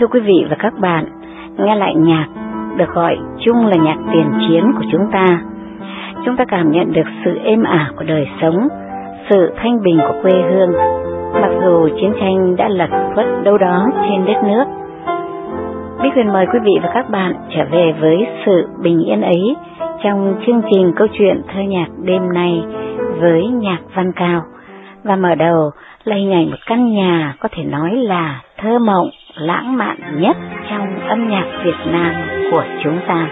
Thưa quý vị và các bạn, nghe lại nhạc được gọi chung là nhạc tiền chiến của chúng ta. Chúng ta cảm nhận được sự êm ả của đời sống, sự thanh bình của quê hương, mặc dù chiến tranh đã lật khuất đâu đó trên đất nước. Bích Huyền mời quý vị và các bạn trở về với sự bình yên ấy trong chương trình câu chuyện thơ nhạc đêm nay với nhạc văn cao. Và mở đầu là hình ảnh một căn nhà có thể nói là thơ mộng, lãng mạn nhất trong âm nhạc Việt Nam của chúng ta.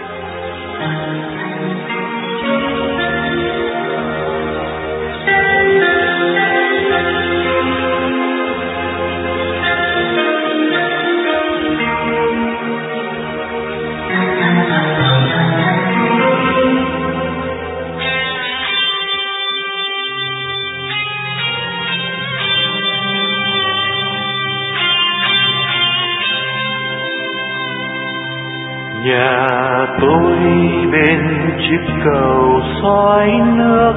Nhà tôi bên chiếc cầu soi nước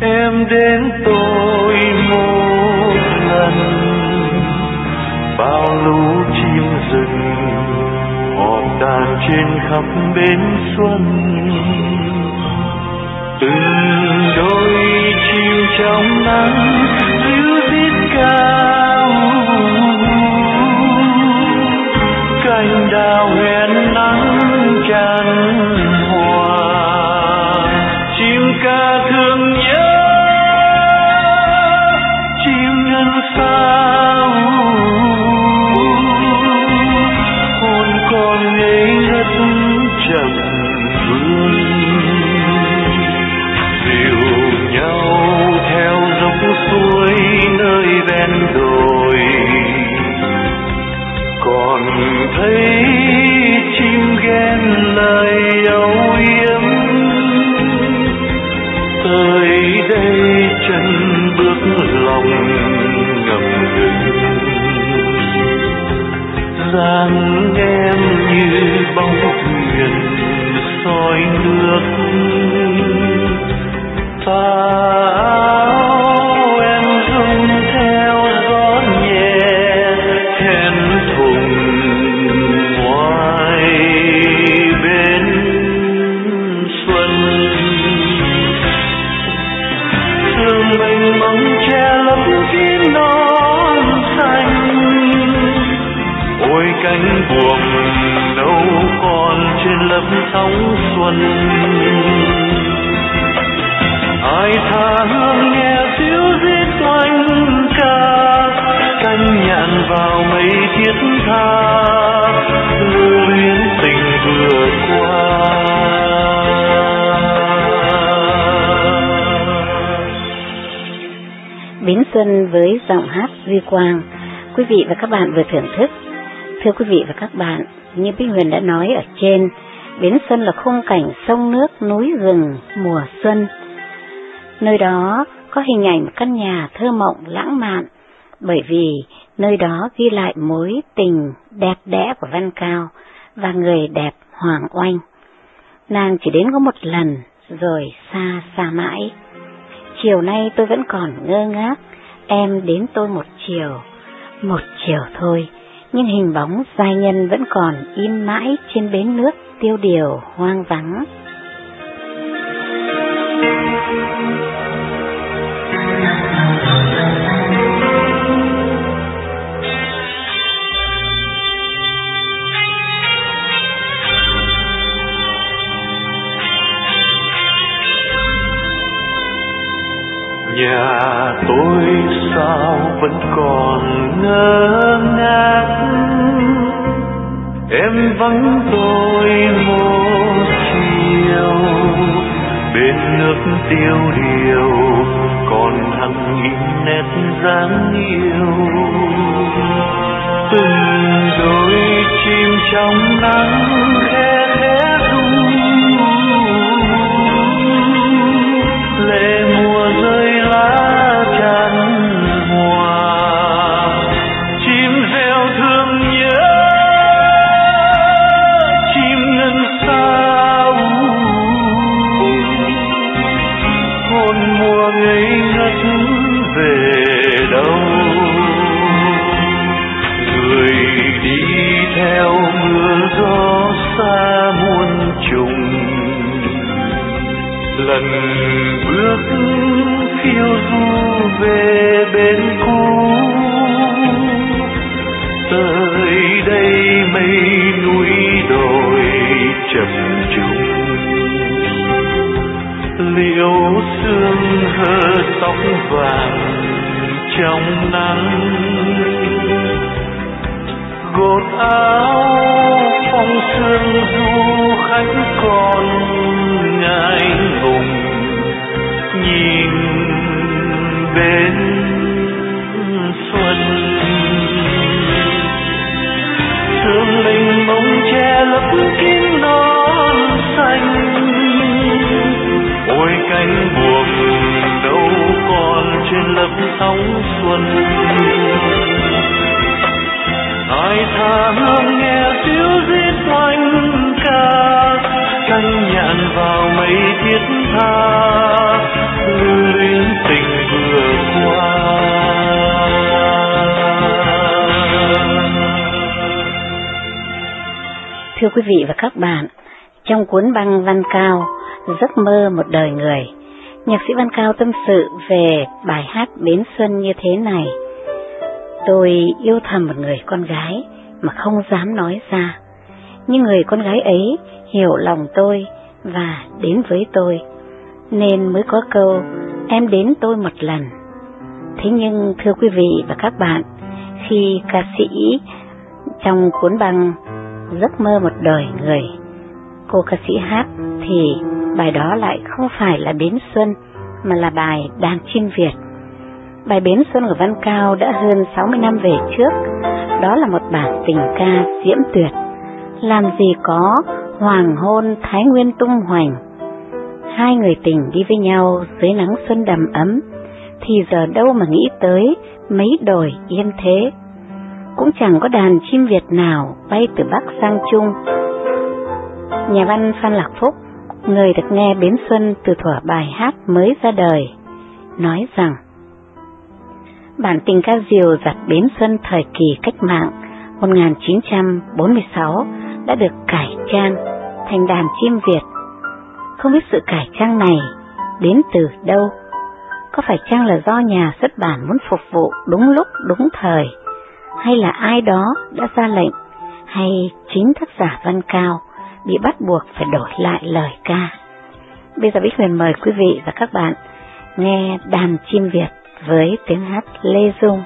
em đến tôi một lần bao lũ chim rừng họp đàn trên khắp bến xuân từng đôi chim trong nắng ríu rít ca. Quang. Quý vị và các bạn vừa thưởng thức. Thưa quý vị và các bạn, như Bích Huyền đã nói ở trên, Bến Xuân là khung cảnh sông nước, núi rừng, mùa xuân. Nơi đó có hình ảnh một căn nhà thơ mộng lãng mạn, bởi vì nơi đó ghi lại mối tình đẹp đẽ của Văn Cao và người đẹp Hoàng Oanh. Nàng chỉ đến có một lần, rồi xa xa mãi. Chiều nay tôi vẫn còn ngơ ngác, em đến tôi một chiều, một chiều thôi, nhưng hình bóng giai nhân vẫn còn in mãi trên bến nước tiêu điều hoang vắng. Nhà tôi sao vẫn còn ngơ ngác? Em vắng tôi một chiều, bên nước tiêu điều còn hằng in nét dáng yêu. Từng đôi chim trong nắng lần bước phiêu du về bên cũ. Tới đây mây núi đồi chập trùng. Liễu sương hơ tóc vàng trong nắng. Gột áo phong sương du khách còn anh hùng nhìn bên xuân. Thương mình mong che lấp kín non xanh. Ôi cánh buồm đâu còn trên lớp sóng xuân. Ai tháng nghe tiếng diết oanh ca canh nhạn vào mây thiết tha lưu luyến tình vừa qua Thưa quý vị và các bạn, trong cuốn băng Văn Cao, Giấc mơ một đời người, nhạc sĩ Văn Cao tâm sự về bài hát Bến Xuân như thế này. Tôi yêu thầm một người con gái mà không dám nói ra, nhưng người con gái ấy hiểu lòng tôi và đến với tôi, nên mới có câu em đến tôi một lần. Thế nhưng thưa quý vị và các bạn, khi ca sĩ trong cuốn băng Giấc mơ một đời người, cô ca sĩ hát thì bài đó lại không phải là Bến Xuân mà là bài Đàn chim Việt. Bài Bến Xuân của Văn Cao đã hơn 60 năm về trước, đó là một bản tình ca diễm tuyệt. Làm gì có hoàng hôn thái nguyên tung hoành. Hai người tình đi với nhau dưới nắng xuân đầm ấm, thì giờ đâu mà nghĩ tới mấy đồi yên thế. Cũng chẳng có đàn chim Việt nào bay từ Bắc sang Trung. Nhà văn Phan Lạc Phúc, người được nghe Bến Xuân từ thuở bài hát mới ra đời, nói rằng Bản tình ca diều giặt Bến Xuân thời kỳ cách mạng 1946 đã được cải trang thành đàn chim Việt. Không biết sự cải trang này đến từ đâu? Có phải chăng là do nhà xuất bản muốn phục vụ đúng lúc, đúng thời? Hay là ai đó đã ra lệnh? Hay chính tác giả Văn Cao bị bắt buộc phải đổi lại lời ca? Bây giờ Bích Huyền mời quý vị và các bạn nghe đàn chim Việt với tiếng hát Lê Dung.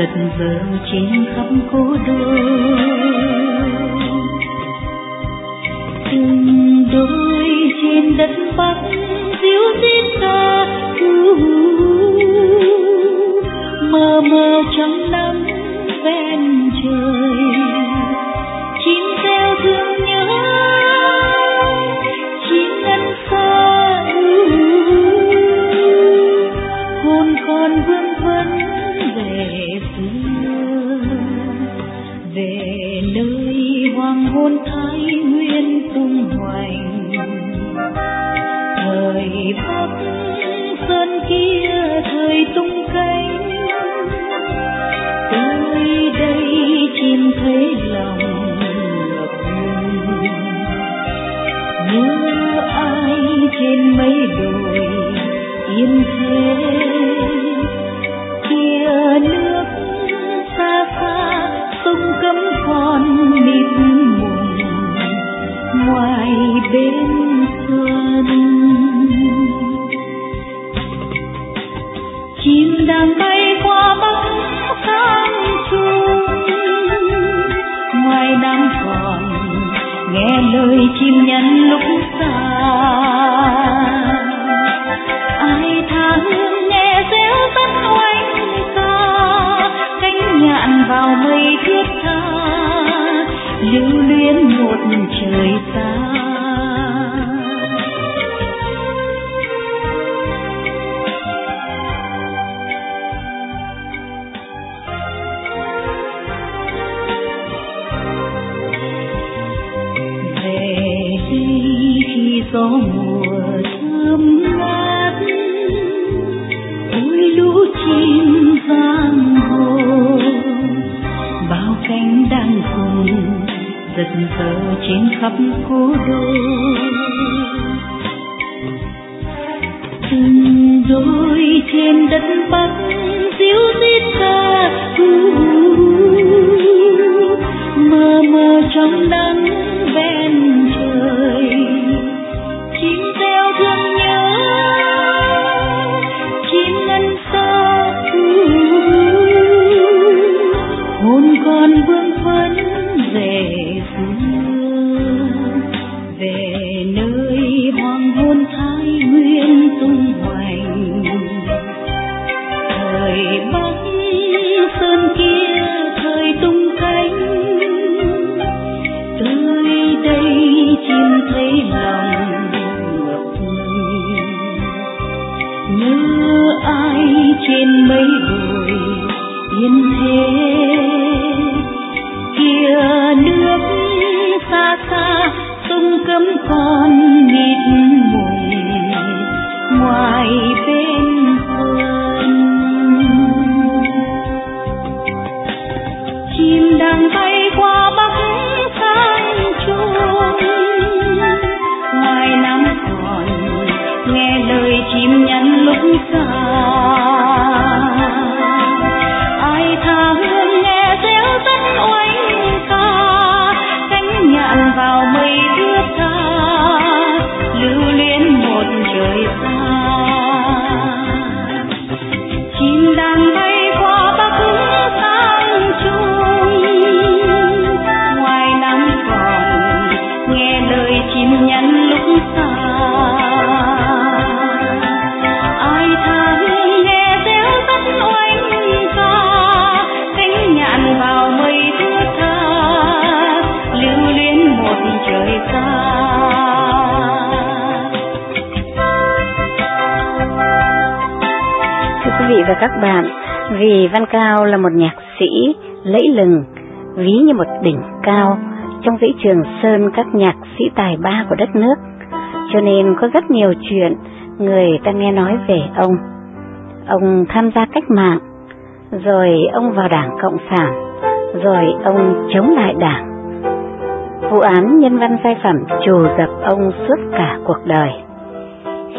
Giật vờ trên khắp cố đô từng đôi trên đất bắc diêu dít ta mờ mờ trong nắng ven trời, chim theo thương nhớ, chim ngân xa hồn còn vương vấn về xưa về nơi hoàng hôn thái nguyên tung hoành. Thời bắc sơn kia thời tung cánh, tới đây chim thấy lòng ngập ngừng. Nhớ ai trên mấy đồi yên thế? Chim nhắn lúc xa. Ai tha nghe réo rất oanh ca, cánh nhạn vào mây thiết tha, lưu luyến một trời xa. Gió mùa thơm ngát. Ôi lũ chim vang hồ bao cánh đang cùng giật giờ trên khắp cố đô. Cấm con mịt mùng ngoài bên vườn vị và các bạn, vì Văn Cao là một nhạc sĩ lẫy lừng, ví như một đỉnh cao trong dãy trường sơn các nhạc sĩ tài ba của đất nước, cho nên có rất nhiều chuyện người ta nghe nói về ông. Ông tham gia cách mạng, rồi ông vào đảng Cộng sản, rồi ông chống lại đảng. Vụ án nhân văn sai phẩm trù dập ông suốt cả cuộc đời.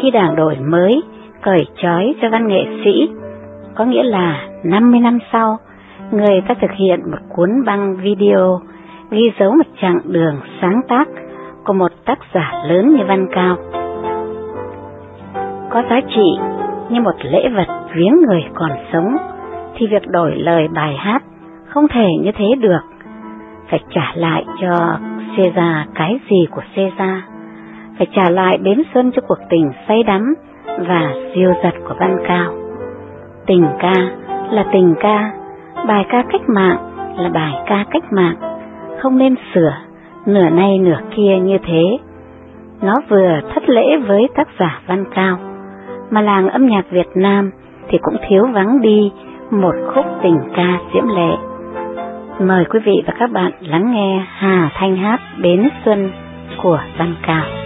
Khi đảng đổi mới, cởi trói cho văn nghệ sĩ, có nghĩa là 50 năm sau, người ta thực hiện một cuốn băng video ghi dấu một chặng đường sáng tác của một tác giả lớn như Văn Cao. Có giá trị như một lễ vật viếng người còn sống, thì việc đổi lời bài hát không thể như thế được. Phải trả lại cho Caesar cái gì của Caesar, phải trả lại bến xuân cho cuộc tình say đắm và siêu giật của Văn Cao. Tình ca là tình ca, bài ca cách mạng là bài ca cách mạng, không nên sửa nửa nay nửa kia như thế. Nó vừa thất lễ với tác giả Văn Cao, mà làng âm nhạc Việt Nam thì cũng thiếu vắng đi một khúc tình ca diễm lệ. Mời quý vị và các bạn lắng nghe Hà Thanh hát Bến Xuân của Văn Cao.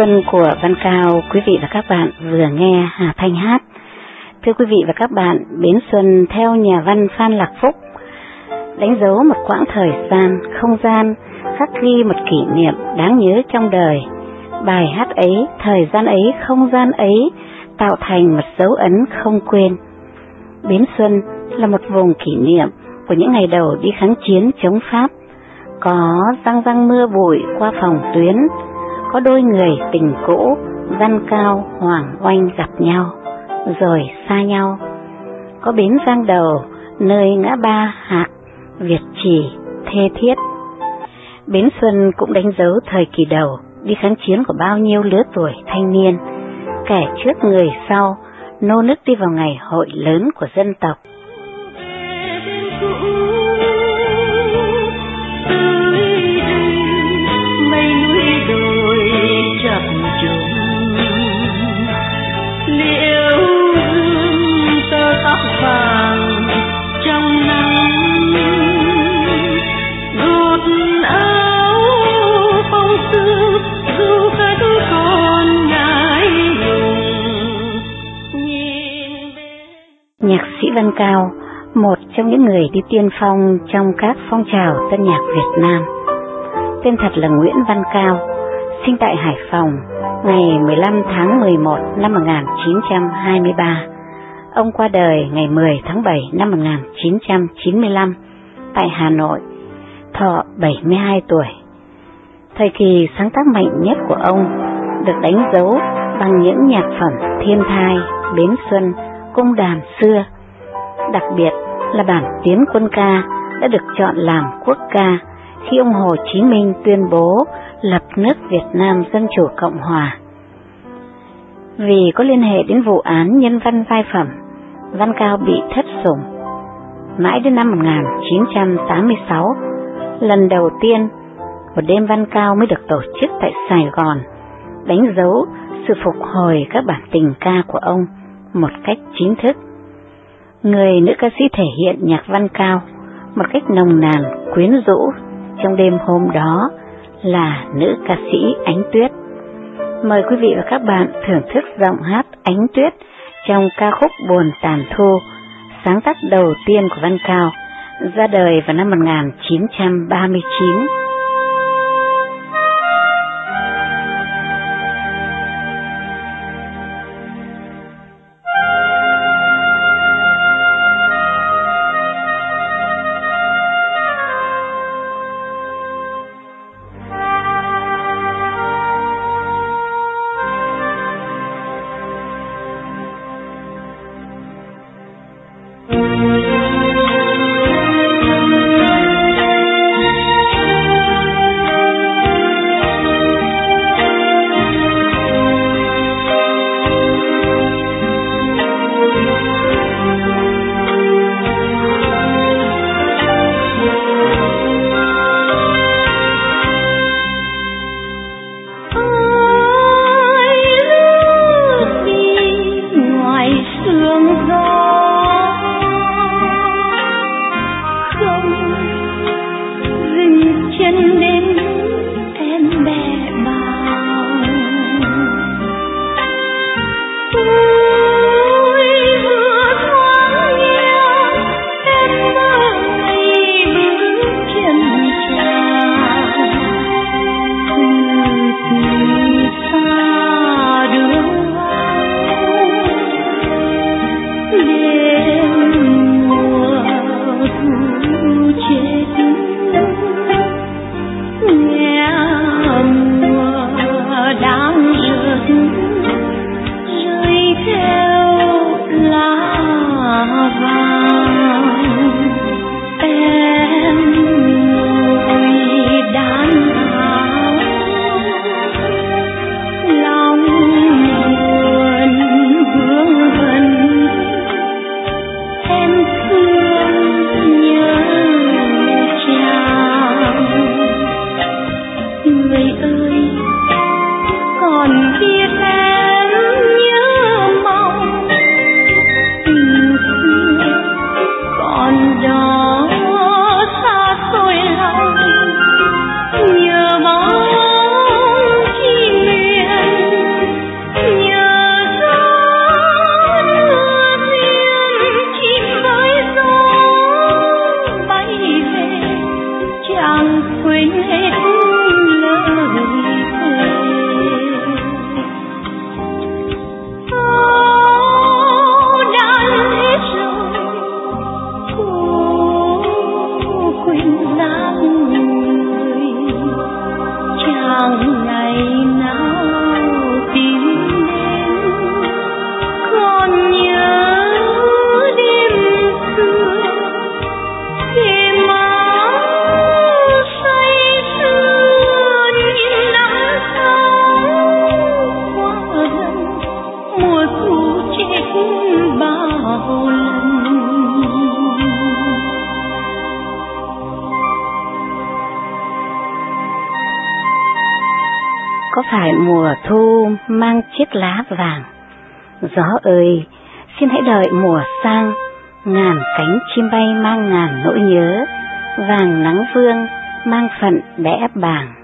Xuân của Văn Cao, quý vị và các bạn vừa nghe Hà Thanh hát. Thưa quý vị và các bạn, Bến Xuân theo nhà văn Phan Lạc Phúc đánh dấu một quãng thời gian, không gian, khắc ghi một kỷ niệm đáng nhớ trong đời. Bài hát ấy, thời gian ấy, không gian ấy tạo thành một dấu ấn không quên. Bến Xuân là một vùng kỷ niệm của những ngày đầu đi kháng chiến chống Pháp. Có răng răng mưa bụi qua phòng tuyến, có đôi người tình cũ, văn cao, hoàng oanh gặp nhau, rồi xa nhau. Có bến giang đầu, nơi ngã ba Hạc, Việt trì, thê thiết. Bến Xuân cũng đánh dấu thời kỳ đầu, đi kháng chiến của bao nhiêu lứa tuổi thanh niên, kẻ trước người sau, nô nức đi vào ngày hội lớn của dân tộc. Người đi tiên phong trong các phong trào tân nhạc Việt Nam. Tên thật là Nguyễn Văn Cao, sinh tại Hải Phòng ngày 15 tháng 11 năm 1923. Ông qua đời ngày 10 tháng 7 năm 1995 tại Hà Nội, thọ 72 tuổi. Thời kỳ sáng tác mạnh nhất của ông được đánh dấu bằng những nhạc phẩm thiên thai, bến xuân, cung đàn xưa, đặc biệt là bản tiến quân ca đã được chọn làm quốc ca khi ông Hồ Chí Minh tuyên bố lập nước Việt Nam Dân Chủ Cộng Hòa. Vì có liên hệ đến vụ án nhân văn vai phẩm, Văn Cao bị thất sủng. Mãi đến năm 1986, lần đầu tiên một đêm Văn Cao mới được tổ chức tại Sài Gòn, đánh dấu sự phục hồi các bản tình ca của ông một cách chính thức. Người nữ ca sĩ thể hiện nhạc văn cao một cách nồng nàn, quyến rũ trong đêm hôm đó là nữ ca sĩ Ánh Tuyết. Mời quý vị và các bạn thưởng thức giọng hát Ánh Tuyết trong ca khúc Buồn Tàn Thu, sáng tác đầu tiên của Văn Cao, ra đời vào năm 1939. Lá vàng, Gió ơi, xin hãy đợi mùa sang, ngàn cánh chim bay mang ngàn nỗi nhớ, vàng nắng vương mang phận bẽ bàng.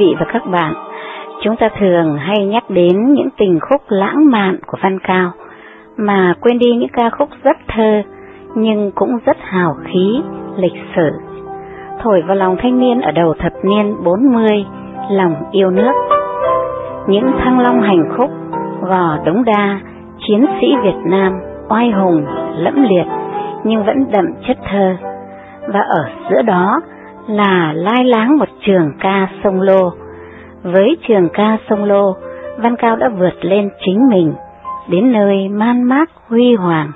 Vị và các bạn, chúng ta thường hay nhắc đến những tình khúc lãng mạn của Văn Cao, mà quên đi những ca khúc rất thơ, nhưng cũng rất hào khí, lịch sử. Thổi vào lòng thanh niên ở đầu thập niên 40, lòng yêu nước. Những thăng long hành khúc, gò đống đa, chiến sĩ Việt Nam, oai hùng, lẫm liệt, nhưng vẫn đậm chất thơ. Và ở giữa đó là lai láng một trường ca sông lô. Với trường ca sông lô, Văn Cao đã vượt lên chính mình, đến nơi man mác huy hoàng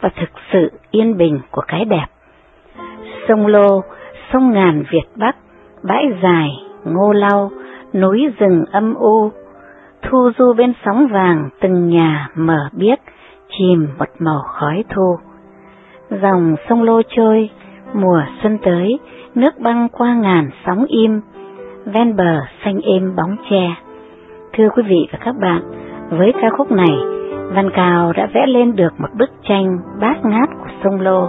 và thực sự yên bình của cái đẹp. Sông lô, sông ngàn Việt Bắc, bãi dài, ngô lau, núi rừng âm u, thu du bên sóng vàng từng nhà mở biếc, chìm một màu khói thu. Dòng sông lô trôi, mùa xuân tới, nước băng qua ngàn sóng im, ven bờ xanh êm bóng tre. Thưa quý vị và các bạn, với ca khúc này, Văn Cao đã vẽ lên được một bức tranh bát ngát của sông Lô.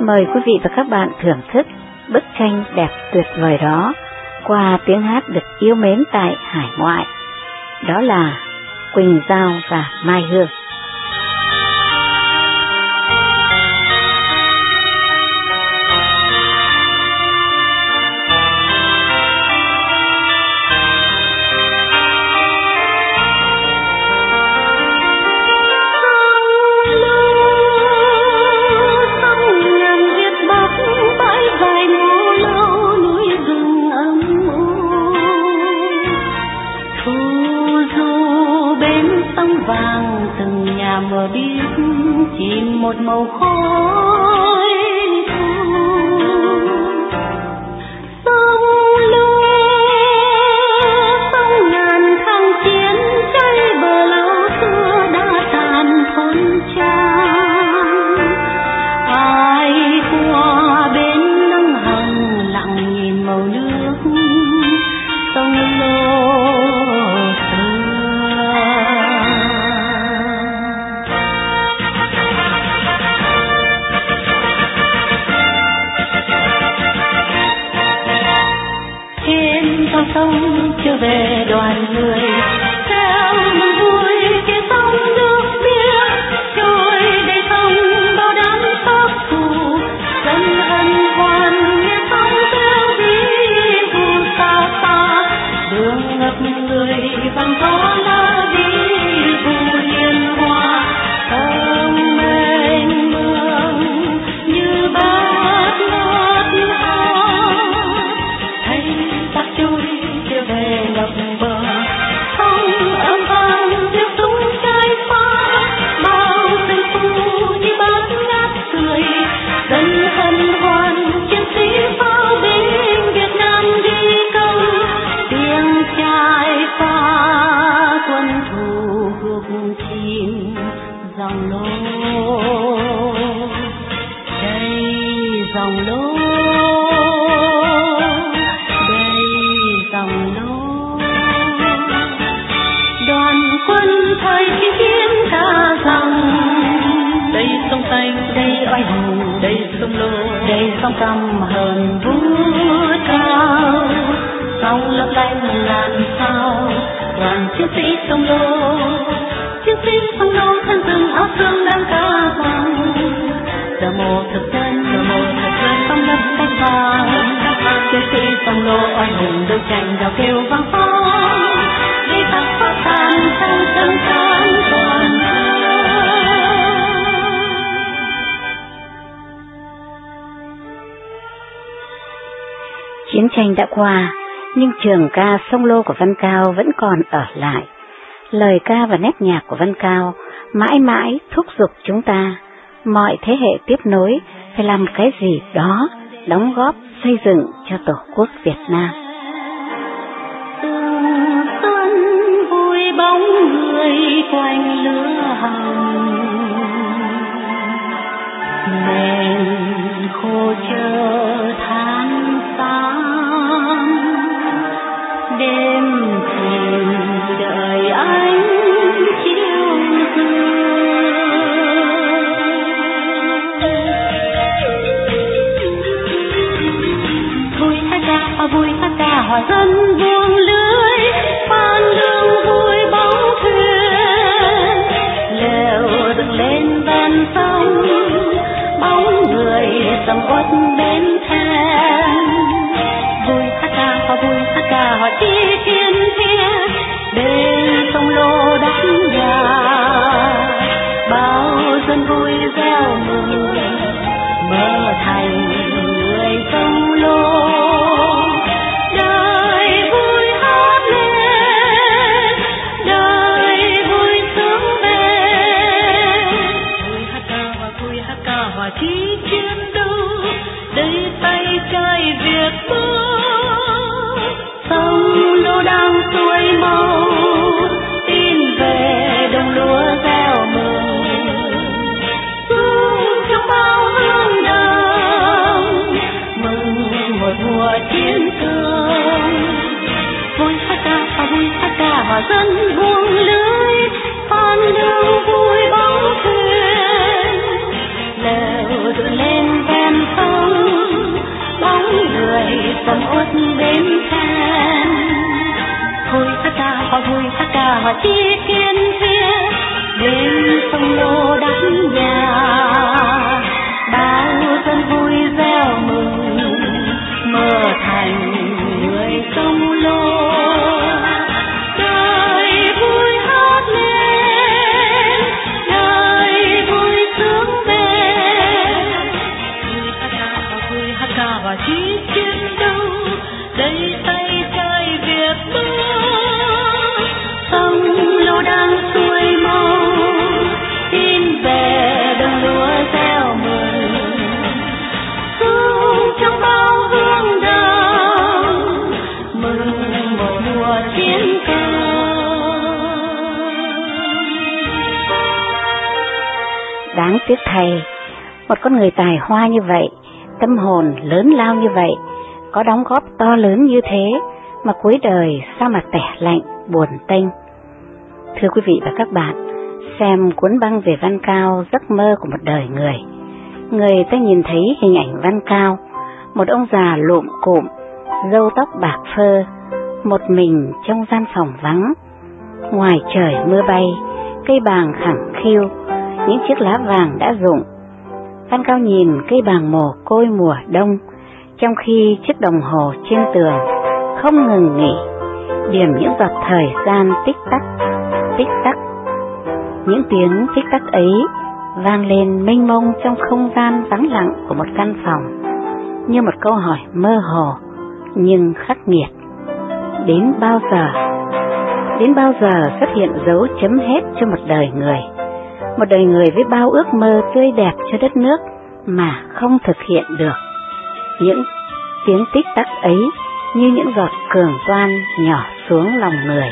Mời quý vị và các bạn thưởng thức bức tranh đẹp tuyệt vời đó qua tiếng hát được yêu mến tại hải ngoại. Đó là Quỳnh Giao và Mai Hương. Chiến trường ca sông lô của Văn Cao vẫn còn ở lại. Lời ca và nét nhạc của Văn Cao mãi mãi thúc giục chúng ta, mọi thế hệ tiếp nối phải làm cái gì đó đóng góp xây dựng cho Tổ quốc Việt Nam. Xuân vui bóng người quanh lửa hồng khô chờ tháng sông bóng người sầm uất bên chi thiên thiên bên sông lô đắp nhà bao dân vui reo mừng mở thành người sông lô tiếc thay, một con người tài hoa như vậy, tâm hồn lớn lao như vậy, có đóng góp to lớn như thế, mà cuối đời sao mà tẻ lạnh, buồn tênh. Thưa quý vị và các bạn, xem cuốn băng về Văn Cao giấc mơ của một đời người. Người ta nhìn thấy hình ảnh Văn Cao, một ông già lụm cụm, râu tóc bạc phơ, một mình trong gian phòng vắng. Ngoài trời mưa bay, cây bàng khẳng khiu, những chiếc lá vàng đã rụng. Văn Cao nhìn cây bàng mồ côi mùa đông, trong khi chiếc đồng hồ trên tường không ngừng nghỉ, điểm những giọt thời gian tích tắc, tích tắc. Những tiếng tích tắc ấy vang lên mênh mông trong không gian vắng lặng của một căn phòng, như một câu hỏi mơ hồ nhưng khắc nghiệt. Đến bao giờ? Đến bao giờ xuất hiện dấu chấm hết cho một đời người? Một đời người với bao ước mơ tươi đẹp cho đất nước mà không thực hiện được. Những tiếng tích tắc ấy như những giọt cường toan nhỏ xuống lòng người.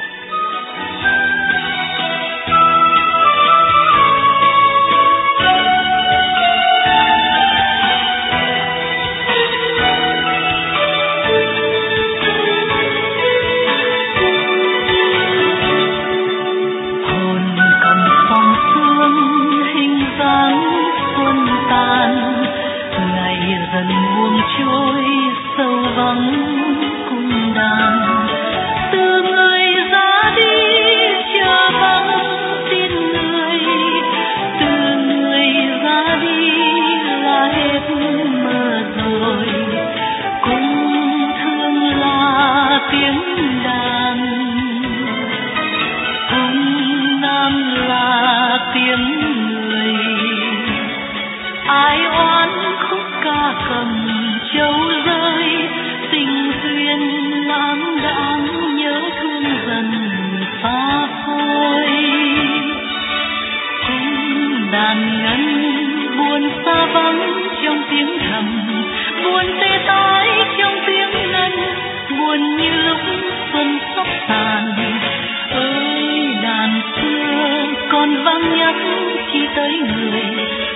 Tới người.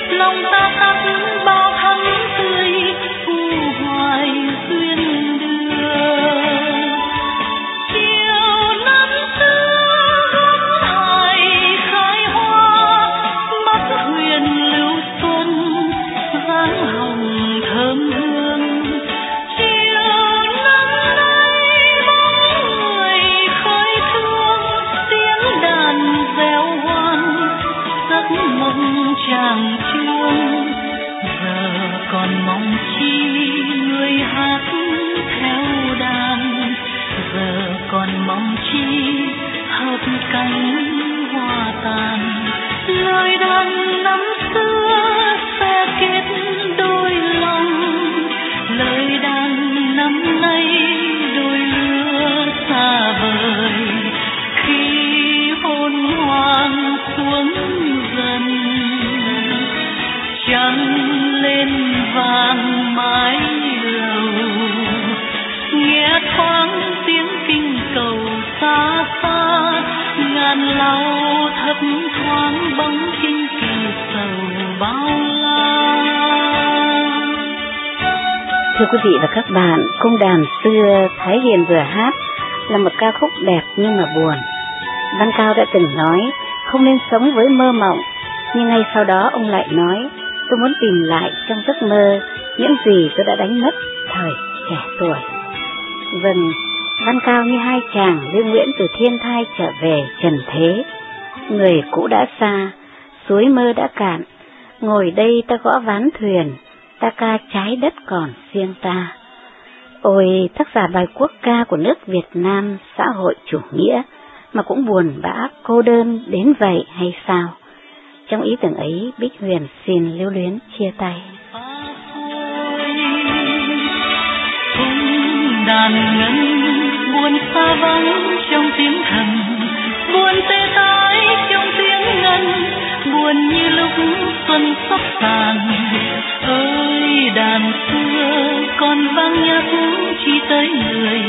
Lòng ta tắt bao Thưa quý vị và các bạn, cung đàn xưa Thái Hiền vừa hát là một ca khúc đẹp nhưng mà buồn. Văn Cao đã từng nói không nên sống với mơ mộng, nhưng ngay sau đó ông lại nói tôi muốn tìm lại trong giấc mơ những gì tôi đã đánh mất thời trẻ tuổi. Vâng, Văn Cao như hai chàng Lưu Nguyễn từ thiên thai trở về trần thế. Người cũ đã xa, suối mơ đã cạn, ngồi đây ta gõ ván thuyền, ta ca trái đất còn riêng ta. Ôi, tác giả bài quốc ca của nước Việt Nam xã hội chủ nghĩa mà cũng buồn bã cô đơn đến vậy hay sao? Trong ý tưởng ấy, Bích Huyền xin lưu luyến chia tay. đàn ngân buồn xa vắng trong tiếng thầm buồn tê mãi trong tiếng ngân, buồn như lúc xuân sắp tàn. Ơi, đàn xưa, còn vang nhắc chỉ tới người.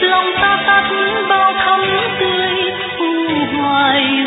Lòng ta tắt bao thắm tươi, u hoài